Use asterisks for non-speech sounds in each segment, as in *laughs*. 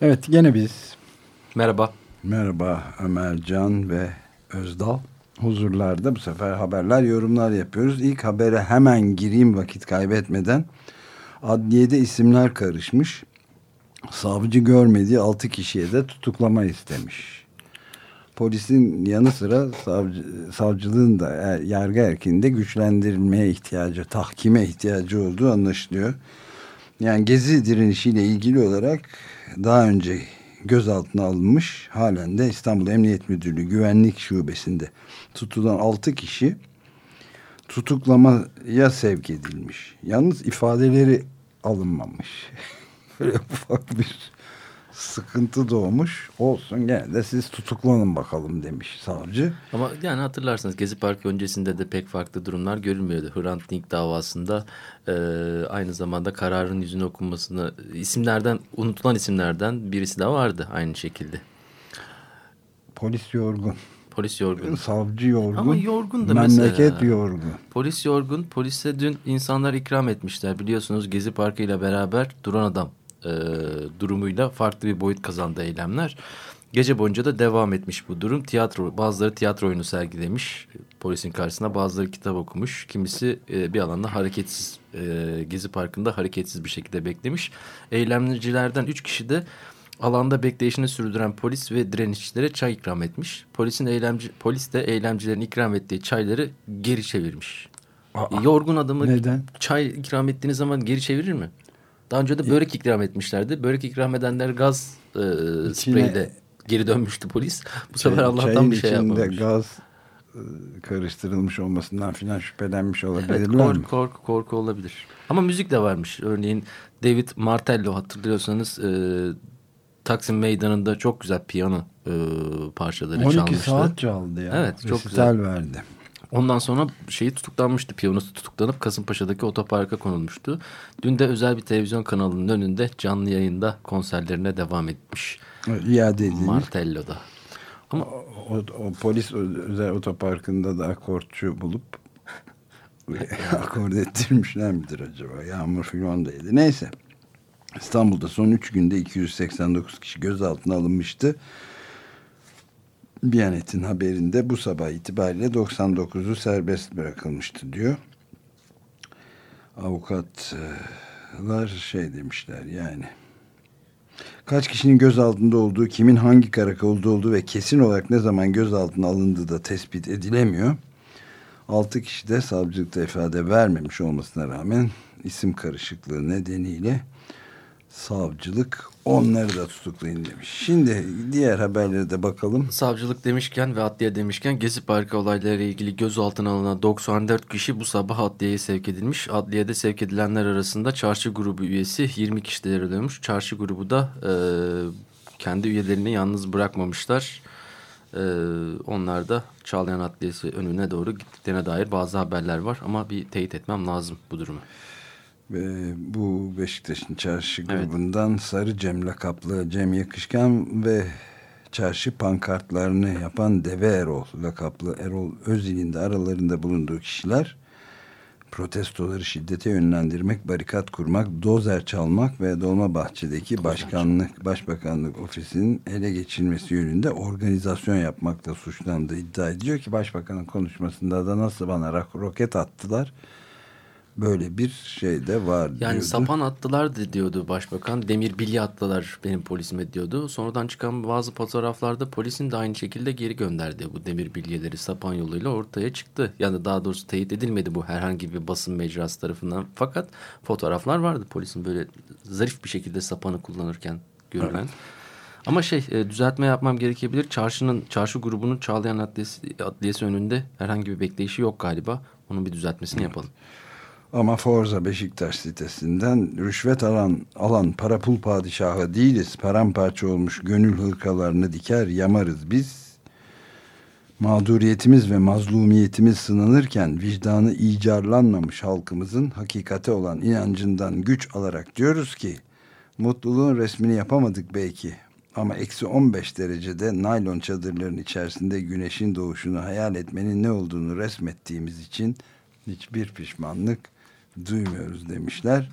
Evet gene biz. Merhaba. Merhaba Ömer Can ve Özdal. Huzurlarda bu sefer haberler, yorumlar yapıyoruz. İlk habere hemen gireyim vakit kaybetmeden. Adliyede isimler karışmış. Savcı görmediği altı kişiye de tutuklama istemiş. Polisin yanı sıra savcı, savcılığın da er, yargı erkinde güçlendirilmeye ihtiyacı, tahkime ihtiyacı olduğu anlaşılıyor. Yani Gezi direnişiyle ilgili olarak daha önce gözaltına alınmış halen de İstanbul Emniyet Müdürlüğü Güvenlik Şubesi'nde tutulan 6 kişi tutuklamaya sevk edilmiş. Yalnız ifadeleri alınmamış. *laughs* Böyle ufak bir sıkıntı doğmuş. Olsun gene de siz tutuklanın bakalım demiş savcı. Ama yani hatırlarsanız Gezi Parkı öncesinde de pek farklı durumlar görülmüyordu. Hrant Dink davasında e, aynı zamanda kararın yüzüne okunmasını isimlerden unutulan isimlerden birisi de vardı aynı şekilde. Polis yorgun. Polis yorgun. Savcı yorgun. Ama yorgun da memleket mesela. yorgun. Polis yorgun. Polise dün insanlar ikram etmişler. Biliyorsunuz Gezi Parkı ile beraber duran adam e, durumuyla farklı bir boyut kazandı eylemler. Gece boyunca da devam etmiş bu durum. Tiyatro, bazıları tiyatro oyunu sergilemiş polisin karşısına, bazıları kitap okumuş. Kimisi e, bir alanda hareketsiz, e, Gezi Parkı'nda hareketsiz bir şekilde beklemiş. Eylemcilerden üç kişi de alanda bekleyişini sürdüren polis ve direnişçilere çay ikram etmiş. Polisin eylemci, polis de eylemcilerin ikram ettiği çayları geri çevirmiş. Aa, Yorgun adamı neden? çay ikram ettiğiniz zaman geri çevirir mi? Daha önce de börek ikram etmişlerdi. Börek ikram edenler gaz e, spreyle geri dönmüştü polis. Bu sefer Allah'tan bir şey yapmamış. gaz e, karıştırılmış olmasından filan şüphelenmiş olabilirler evet, korku? Korku, korku olabilir. Ama müzik de varmış. Örneğin David Martello hatırlıyorsanız e, Taksim Meydanı'nda çok güzel piyano e, parçaları 12 çalmıştı. 12 saat çaldı ya. Evet çok güzel. verdi. Ondan sonra şeyi tutuklanmıştı. Piyanosu tutuklanıp Kasımpaşa'daki otoparka konulmuştu. Dün de özel bir televizyon kanalının önünde canlı yayında konserlerine devam etmiş. İade edilmiş. Martello'da. Ama o, o, o polis özel otoparkında da akortçu bulup *laughs* akord ettirmişler midir acaba? Yağmur filan değildi. Neyse. İstanbul'da son 3 günde 289 kişi gözaltına alınmıştı. Biyanet'in haberinde bu sabah itibariyle 99'u serbest bırakılmıştı diyor. Avukatlar şey demişler yani kaç kişinin gözaltında olduğu, kimin hangi karakolda olduğu ve kesin olarak ne zaman gözaltına alındığı da tespit edilemiyor. Altı kişi de savcılıkta ifade vermemiş olmasına rağmen isim karışıklığı nedeniyle savcılık onları da tutuklayın demiş. Şimdi diğer haberlere de bakalım. Savcılık demişken ve adliye demişken Gezi Parkı olayları ilgili gözaltına alınan 94 kişi bu sabah adliyeye sevk edilmiş. Adliyede sevk edilenler arasında çarşı grubu üyesi 20 kişilere dönmüş. Çarşı grubu da e, kendi üyelerini yalnız bırakmamışlar. E, onlar da Çağlayan Adliyesi önüne doğru gittiklerine dair bazı haberler var. Ama bir teyit etmem lazım bu durumu. Ve bu Beşiktaş'ın çarşı grubundan evet. Sarı Cem lakaplı Cem Yakışkan ve çarşı pankartlarını yapan Deve Erol lakaplı Erol Özil'in de aralarında bulunduğu kişiler protestoları şiddete yönlendirmek, barikat kurmak, dozer çalmak ve Dolmabahçe'deki başkanlık, başbakanlık ofisinin ele geçirilmesi yönünde organizasyon yapmakla suçlandığı iddia ediyor ki başbakanın konuşmasında da nasıl bana roket attılar böyle bir şey de var Yani diyordu. sapan attılar diyordu başbakan. Demir bilye attılar benim polisime diyordu. Sonradan çıkan bazı fotoğraflarda polisin de aynı şekilde geri gönderdi bu demir bilyeleri sapan yoluyla ortaya çıktı. Yani daha doğrusu teyit edilmedi bu herhangi bir basın mecrası tarafından. Fakat fotoğraflar vardı polisin böyle zarif bir şekilde sapanı kullanırken görülen. Evet. Ama şey e, düzeltme yapmam gerekebilir. Çarşının çarşı grubunun Çağlayan Adliyesi, Adliyesi önünde herhangi bir bekleyişi yok galiba. Onun bir düzeltmesini yapalım. Ama Forza Beşiktaş sitesinden rüşvet alan, alan para pul padişahı değiliz. Paramparça olmuş gönül hırkalarını diker yamarız biz. Mağduriyetimiz ve mazlumiyetimiz sınanırken vicdanı icarlanmamış halkımızın hakikate olan inancından güç alarak diyoruz ki mutluluğun resmini yapamadık belki ama eksi 15 derecede naylon çadırların içerisinde güneşin doğuşunu hayal etmenin ne olduğunu resmettiğimiz için hiçbir pişmanlık duymuyoruz demişler.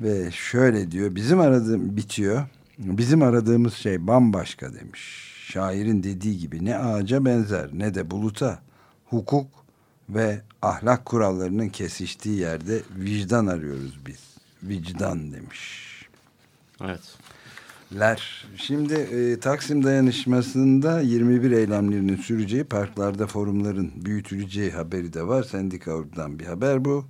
Ve şöyle diyor bizim aradığım bitiyor. Bizim aradığımız şey bambaşka demiş. Şairin dediği gibi ne ağaca benzer ne de buluta. Hukuk ve ahlak kurallarının kesiştiği yerde vicdan arıyoruz biz. Vicdan demiş. Evet. Ler. Şimdi e, Taksim dayanışmasında 21 eylemlerinin süreceği parklarda forumların büyütüleceği haberi de var. Sendika.org'dan bir haber bu.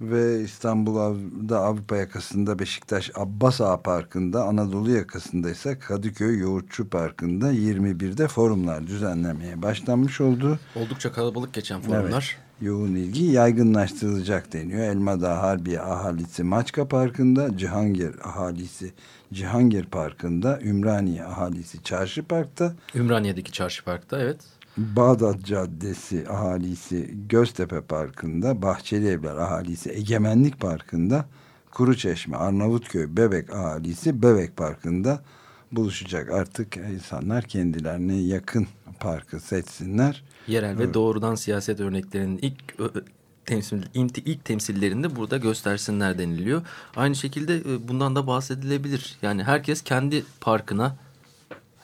Ve İstanbul'da Avrupa yakasında Beşiktaş Abbas Ağa Parkı'nda Anadolu yakasında ise Kadıköy Yoğurtçu Parkı'nda 21'de forumlar düzenlemeye başlanmış oldu. Oldukça kalabalık geçen forumlar. Evet yoğun ilgi yaygınlaştırılacak deniyor. Elmadağ Harbiye ahalisi Maçka Parkı'nda, Cihangir ahalisi Cihangir Parkı'nda, Ümraniye ahalisi Çarşı Park'ta. Ümraniye'deki Çarşı Park'ta evet. Bağdat Caddesi ahalisi Göztepe Parkı'nda, Bahçeli Evler ahalisi Egemenlik Parkı'nda, Kuruçeşme, Arnavutköy, Bebek ahalisi Bebek Parkı'nda buluşacak. Artık insanlar kendilerine yakın parkı seçsinler. Yerel ve doğrudan siyaset örneklerinin ilk temsil ilk temsillerinde burada göstersinler deniliyor. Aynı şekilde e, bundan da bahsedilebilir. Yani herkes kendi parkına,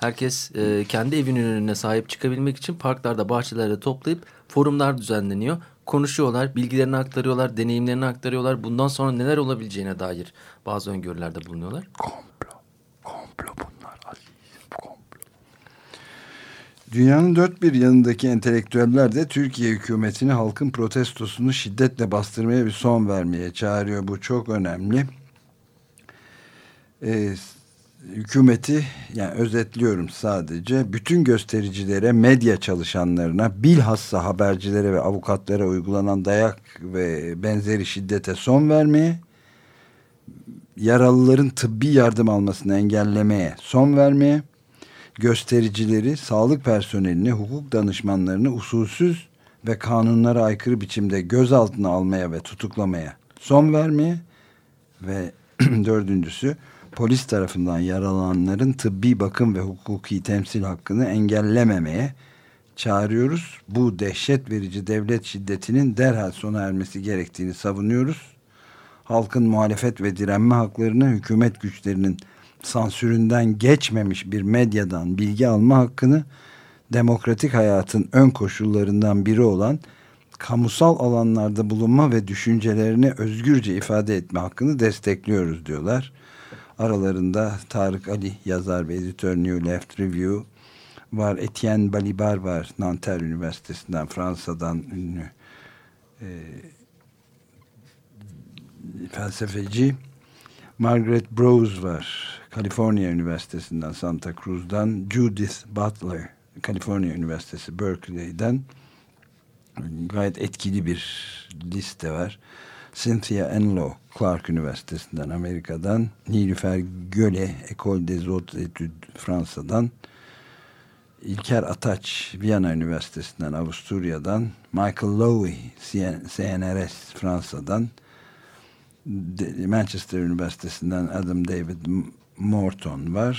herkes e, kendi evinin önüne sahip çıkabilmek için parklarda, bahçelerde toplayıp forumlar düzenleniyor. Konuşuyorlar, bilgilerini aktarıyorlar, deneyimlerini aktarıyorlar. Bundan sonra neler olabileceğine dair bazı öngörülerde bulunuyorlar. Komplo, komplo bunlar aziz, komplo. Dünyanın dört bir yanındaki entelektüeller de Türkiye hükümetini halkın protestosunu şiddetle bastırmaya bir son vermeye çağırıyor. Bu çok önemli. Ee, hükümeti yani özetliyorum sadece bütün göstericilere, medya çalışanlarına, bilhassa habercilere ve avukatlara uygulanan dayak ve benzeri şiddete son vermeye, yaralıların tıbbi yardım almasını engellemeye son vermeye, göstericileri, sağlık personelini, hukuk danışmanlarını usulsüz ve kanunlara aykırı biçimde gözaltına almaya ve tutuklamaya son vermeye ve *clears throat* dördüncüsü polis tarafından yaralananların tıbbi bakım ve hukuki temsil hakkını engellememeye çağırıyoruz. Bu dehşet verici devlet şiddetinin derhal sona ermesi gerektiğini savunuyoruz. Halkın muhalefet ve direnme haklarını hükümet güçlerinin sansüründen geçmemiş bir medyadan bilgi alma hakkını demokratik hayatın ön koşullarından biri olan kamusal alanlarda bulunma ve düşüncelerini özgürce ifade etme hakkını destekliyoruz diyorlar. Aralarında Tarık Ali yazar ve editör New Left Review var. Etienne Balibar var. Nanterre Üniversitesi'nden Fransa'dan ünlü e, felsefeci. Margaret Brose var. Kaliforniya Üniversitesi'nden Santa Cruz'dan. Judith Butler. Kaliforniya Üniversitesi Berkeley'den. Gayet etkili bir liste var. Cynthia Enlow Clark Üniversitesi'nden Amerika'dan, Nilüfer Göle Ecole des Hautes Etudes Fransa'dan, İlker Ataç Viyana Üniversitesi'nden Avusturya'dan, Michael Lowy CNRS Fransa'dan, Manchester Üniversitesi'nden Adam David Morton var,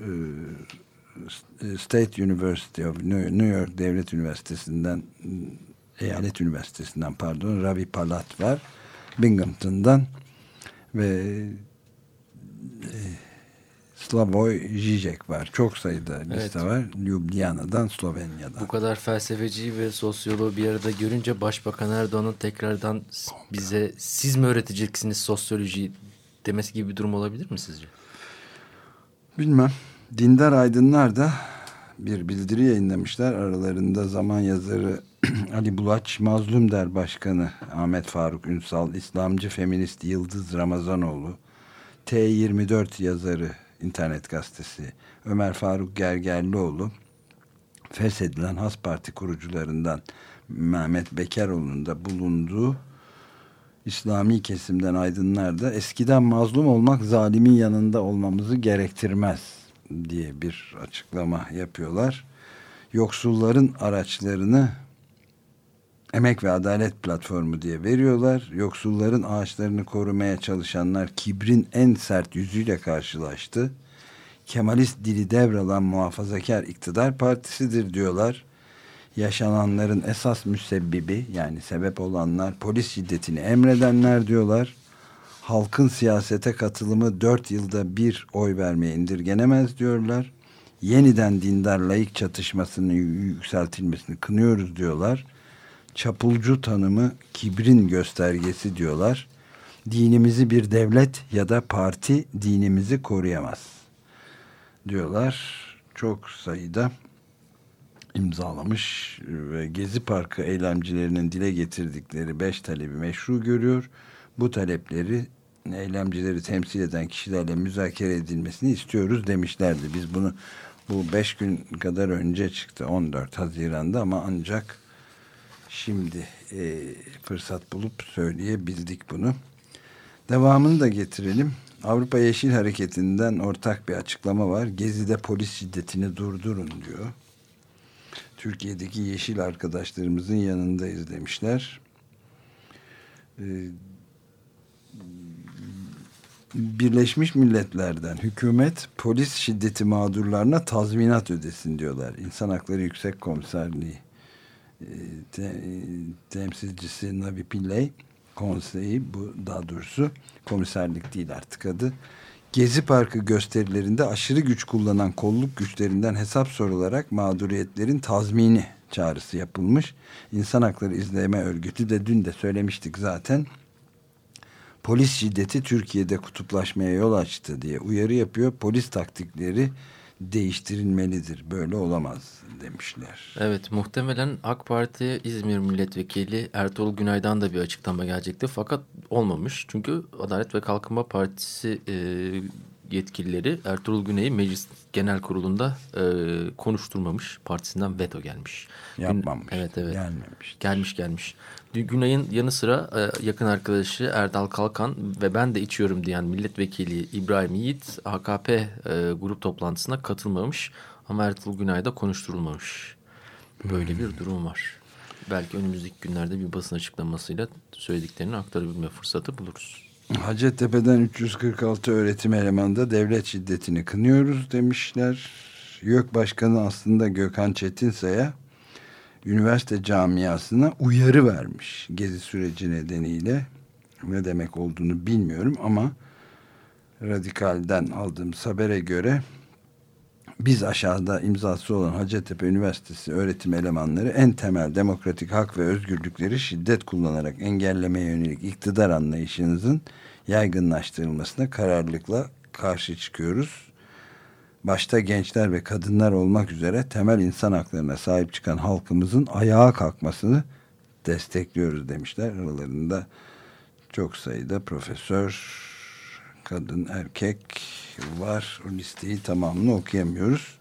ee, State University of New York Devlet Üniversitesi'nden Eyalet Üniversitesi'nden pardon Ravi Palat var. Binghamton'dan ve e, Slavoj Žižek var. Çok sayıda liste evet. var. Ljubljana'dan, Slovenya'dan. Bu kadar felsefeci ve sosyoloğu bir arada görünce Başbakan Erdoğan'ın tekrardan bize siz mi öğreteceksiniz sosyolojiyi demesi gibi bir durum olabilir mi sizce? Bilmem. Dindar aydınlar da bir bildiri yayınlamışlar. Aralarında zaman yazarı *clears throat* Ali Bulaç, Mazlum Der Başkanı Ahmet Faruk Ünsal, İslamcı feminist Yıldız Ramazanoğlu, T24 yazarı internet gazetesi Ömer Faruk Gergerlioğlu feshedilen Has Parti kurucularından Mehmet Bekeroğlu'nun da bulunduğu İslami kesimden aydınlar da eskiden mazlum olmak zalimin yanında olmamızı gerektirmez diye bir açıklama yapıyorlar. Yoksulların araçlarını Emek ve Adalet Platformu diye veriyorlar. Yoksulların ağaçlarını korumaya çalışanlar kibrin en sert yüzüyle karşılaştı. Kemalist dili devralan muhafazakar iktidar partisidir diyorlar. Yaşananların esas müsebbibi yani sebep olanlar polis şiddetini emredenler diyorlar. Halkın siyasete katılımı dört yılda bir oy vermeye indirgenemez diyorlar. Yeniden dindar layık çatışmasının yükseltilmesini kınıyoruz diyorlar çapulcu tanımı kibrin göstergesi diyorlar. Dinimizi bir devlet ya da parti dinimizi koruyamaz diyorlar. Çok sayıda imzalamış ve Gezi Parkı eylemcilerinin dile getirdikleri beş talebi meşru görüyor. Bu talepleri eylemcileri temsil eden kişilerle müzakere edilmesini istiyoruz demişlerdi. Biz bunu bu beş gün kadar önce çıktı 14 Haziran'da ama ancak Şimdi e, fırsat bulup söyleyebildik bunu. Devamını da getirelim. Avrupa Yeşil Hareketi'nden ortak bir açıklama var. Gezi'de polis şiddetini durdurun diyor. Türkiye'deki yeşil arkadaşlarımızın yanındayız demişler. Ee, Birleşmiş Milletler'den hükümet polis şiddeti mağdurlarına tazminat ödesin diyorlar. İnsan Hakları Yüksek Komiserliği te, temsilcisi Navi Pillay konseyi bu daha doğrusu komiserlik değil artık adı Gezi Parkı gösterilerinde aşırı güç kullanan kolluk güçlerinden hesap sorularak mağduriyetlerin tazmini çağrısı yapılmış. İnsan Hakları İzleme Örgütü de dün de söylemiştik zaten. Polis şiddeti Türkiye'de kutuplaşmaya yol açtı diye uyarı yapıyor. Polis taktikleri değiştirilmelidir. Böyle olamaz demişler. Evet muhtemelen AK Parti İzmir Milletvekili Ertuğrul Günay'dan da bir açıklama gelecekti. Fakat olmamış. Çünkü Adalet ve Kalkınma Partisi e, yetkilileri Ertuğrul Güney'i Meclis Genel Kurulu'nda e, konuşturmamış. Partisinden veto gelmiş. Yapmamış. Gün, evet evet. Gelmemiş. Gelmiş gelmiş. Günay'ın yanı sıra e, yakın arkadaşı Erdal Kalkan ve ben de içiyorum diyen milletvekili İbrahim Yiğit AKP e, grup toplantısına katılmamış ama Ertuğrul Günay'da konuşturulmamış. Böyle hmm. bir durum var. Belki önümüzdeki günlerde bir basın açıklamasıyla söylediklerini aktarabilme fırsatı buluruz. Hacettepe'den 346 öğretim elemanında devlet şiddetini kınıyoruz demişler. YÖK Başkanı aslında Gökhan Çetinsay'a üniversite camiasına uyarı vermiş gezi süreci nedeniyle. Ne demek olduğunu bilmiyorum ama Radikal'den aldığım habere göre biz aşağıda imzası olan Hacettepe Üniversitesi öğretim elemanları en temel demokratik hak ve özgürlükleri şiddet kullanarak engellemeye yönelik iktidar anlayışınızın yaygınlaştırılmasına kararlılıkla karşı çıkıyoruz başta gençler ve kadınlar olmak üzere temel insan haklarına sahip çıkan halkımızın ayağa kalkmasını destekliyoruz demişler. Aralarında çok sayıda profesör, kadın, erkek var. O listeyi tamamını okuyamıyoruz.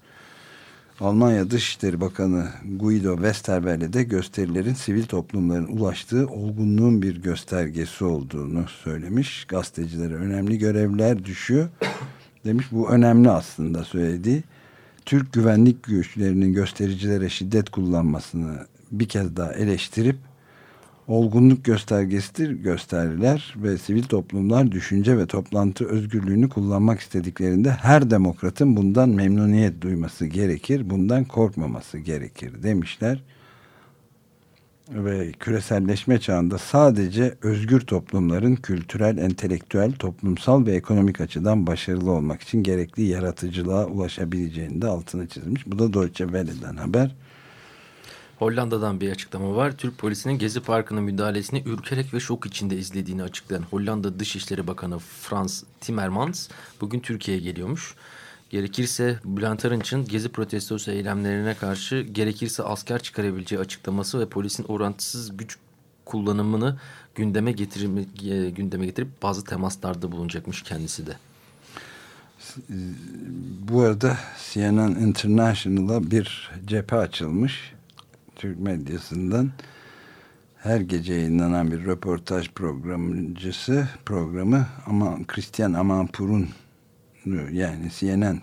Almanya Dışişleri Bakanı Guido Westerwelle de gösterilerin sivil toplumların ulaştığı olgunluğun bir göstergesi olduğunu söylemiş. Gazetecilere önemli görevler düşüyor demiş. Bu önemli aslında söylediği. Türk güvenlik güçlerinin göstericilere şiddet kullanmasını bir kez daha eleştirip olgunluk göstergesidir gösteriler ve sivil toplumlar düşünce ve toplantı özgürlüğünü kullanmak istediklerinde her demokratın bundan memnuniyet duyması gerekir, bundan korkmaması gerekir demişler ve küreselleşme çağında sadece özgür toplumların kültürel, entelektüel, toplumsal ve ekonomik açıdan başarılı olmak için gerekli yaratıcılığa ulaşabileceğini de altını çizmiş. Bu da Deutsche Welle'den haber. Hollanda'dan bir açıklama var. Türk polisinin Gezi Parkı'nın müdahalesini ürkerek ve şok içinde izlediğini açıklayan Hollanda Dışişleri Bakanı Frans Timmermans bugün Türkiye'ye geliyormuş. Gerekirse Bülent Arınç'ın gezi protestosu eylemlerine karşı gerekirse asker çıkarabileceği açıklaması ve polisin orantısız güç kullanımını gündeme, getirme, gündeme getirip bazı temaslarda bulunacakmış kendisi de. Bu arada CNN International'a bir cephe açılmış. Türk medyasından her gece yayınlanan bir röportaj programcısı programı ama Christian Amanpour'un yani CNN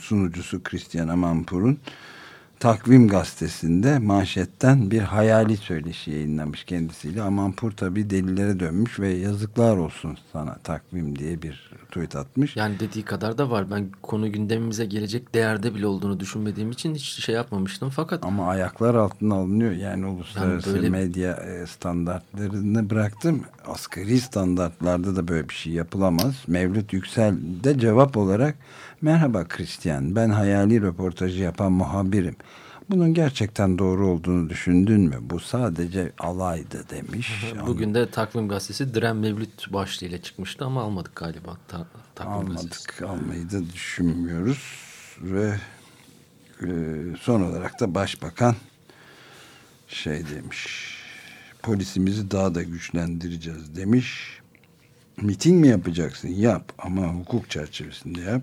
sunucusu Christian Amanpour'un Takvim gazetesinde manşetten bir hayali söyleşi yayınlamış kendisiyle. Amanpour tabi delillere dönmüş ve yazıklar olsun sana takvim diye bir tweet atmış. Yani dediği kadar da var. Ben konu gündemimize gelecek değerde bile olduğunu düşünmediğim için hiç şey yapmamıştım. Fakat ama ayaklar altına alınıyor. Yani uluslararası yani böyle... medya e, standartlarını bıraktım. Asgari standartlarda da böyle bir şey yapılamaz. Mevlüt Yüksel de cevap olarak merhaba Christian ben hayali röportajı yapan muhabirim. Bunun gerçekten doğru olduğunu düşündün mü? Bu sadece alaydı demiş. Bugün de Takvim Gazetesi Diren Mevlüt başlığıyla çıkmıştı ama almadık galiba. Ta takvim Almadık, gazetesi. almayı da düşünmüyoruz. Ve e, son olarak da Başbakan şey demiş. Polisimizi daha da güçlendireceğiz demiş. Miting mi yapacaksın? Yap ama hukuk çerçevesinde yap.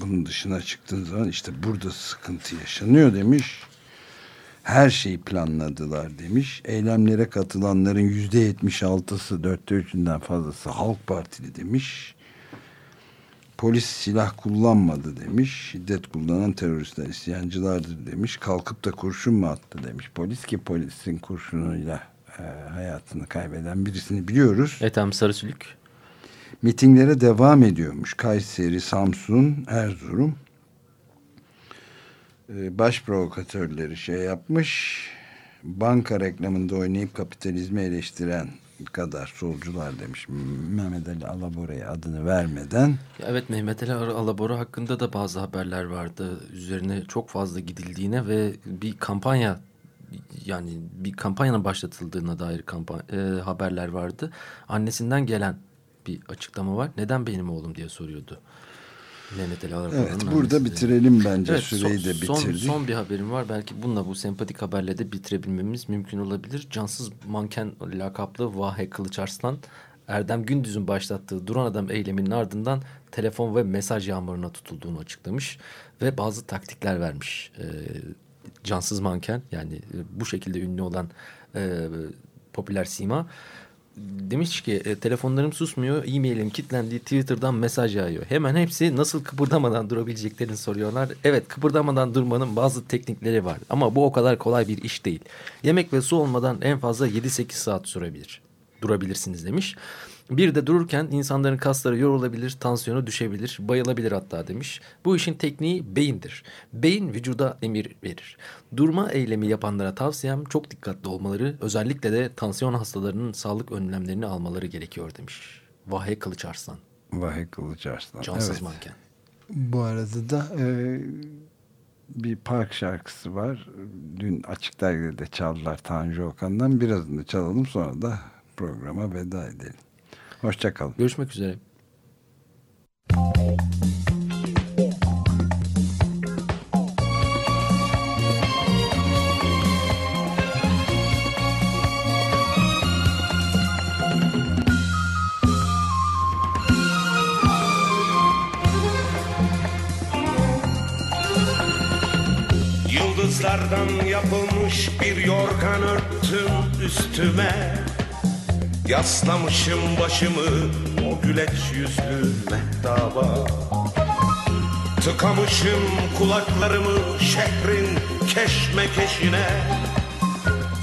Bunun dışına çıktığın zaman işte burada sıkıntı yaşanıyor demiş her şeyi planladılar demiş. Eylemlere katılanların yüzde yetmiş altısı dörtte üçünden fazlası Halk Partili demiş. Polis silah kullanmadı demiş. Şiddet kullanan teröristler isyancılardır demiş. Kalkıp da kurşun mu attı demiş. Polis ki polisin kurşunuyla e, hayatını kaybeden birisini biliyoruz. Ethem Sarısülük. Mitinglere devam ediyormuş. Kayseri, Samsun, Erzurum. E, baş provokatörleri şey yapmış. Banka reklamında oynayıp kapitalizmi eleştiren kadar solcular demiş. Mehmet Ali Alabora'ya adını vermeden. Evet Mehmet Ali Alabora hakkında da bazı haberler vardı. Üzerine çok fazla gidildiğine ve bir kampanya yani bir kampanyanın başlatıldığına dair kampanya, e, haberler vardı. Annesinden gelen bir açıklama var. Neden benim oğlum diye soruyordu. Mehmet Ali Arabalı'nın Evet burada annesi. bitirelim bence evet, süreyi son, de bitirdik. Son, son bir haberim var. Belki bununla bu sempatik haberle de bitirebilmemiz mümkün olabilir. Cansız manken lakaplı Vahe Kılıçarslan Erdem Gündüz'ün başlattığı Duran Adam eyleminin ardından telefon ve mesaj yağmuruna tutulduğunu açıklamış ve bazı taktikler vermiş. E, cansız manken yani e, bu şekilde ünlü olan e, popüler sima demiş ki e, telefonlarım susmuyor, e-mailim kilitlendi, Twitter'dan mesaj yağıyor. Hemen hepsi nasıl kıpırdamadan durabileceklerini soruyorlar. Evet kıpırdamadan durmanın bazı teknikleri var ama bu o kadar kolay bir iş değil. Yemek ve su olmadan en fazla 7-8 saat sürebilir. Durabilirsiniz demiş. Bir de dururken insanların kasları yorulabilir, tansiyonu düşebilir, bayılabilir hatta demiş. Bu işin tekniği beyindir. Beyin vücuda emir verir. Durma eylemi yapanlara tavsiyem çok dikkatli olmaları, özellikle de tansiyon hastalarının sağlık önlemlerini almaları gerekiyor demiş. Vahe Kılıçarslan. Vahe Kılıçarslan. Cansız evet. manken. Bu arada da e, bir park şarkısı var. Dün Açık Dergi'de çaldılar Tanju Okan'dan. Birazını çalalım sonra da programa veda edelim. Hoşçakalın. Görüşmek üzere. Yıldızlardan yapılmış bir yorgan örttüm üstüme Yaslamışım başımı o güleç yüzlü mehtaba. Tıkamışım kulaklarımı şehrin keşmekeşine.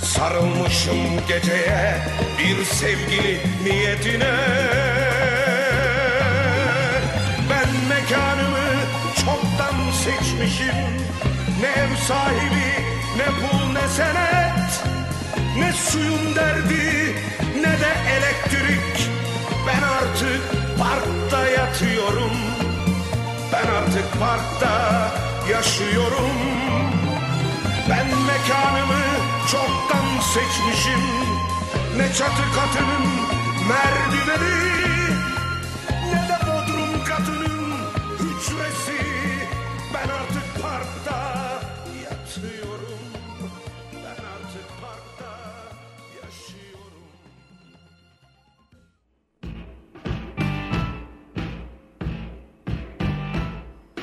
Sarılmışım geceye bir sevgili niyetine. Ben mekanımı çoktan seçmişim. Ne ev sahibi ne pul ne senet. Ne suyun derdi ne de elektrik. Ben artık parkta yatıyorum. Ben artık parkta yaşıyorum. Ben mekanımı çoktan seçmişim. Ne çatı katının merdiveni Ne de bodrum katının hücresi. Ben artık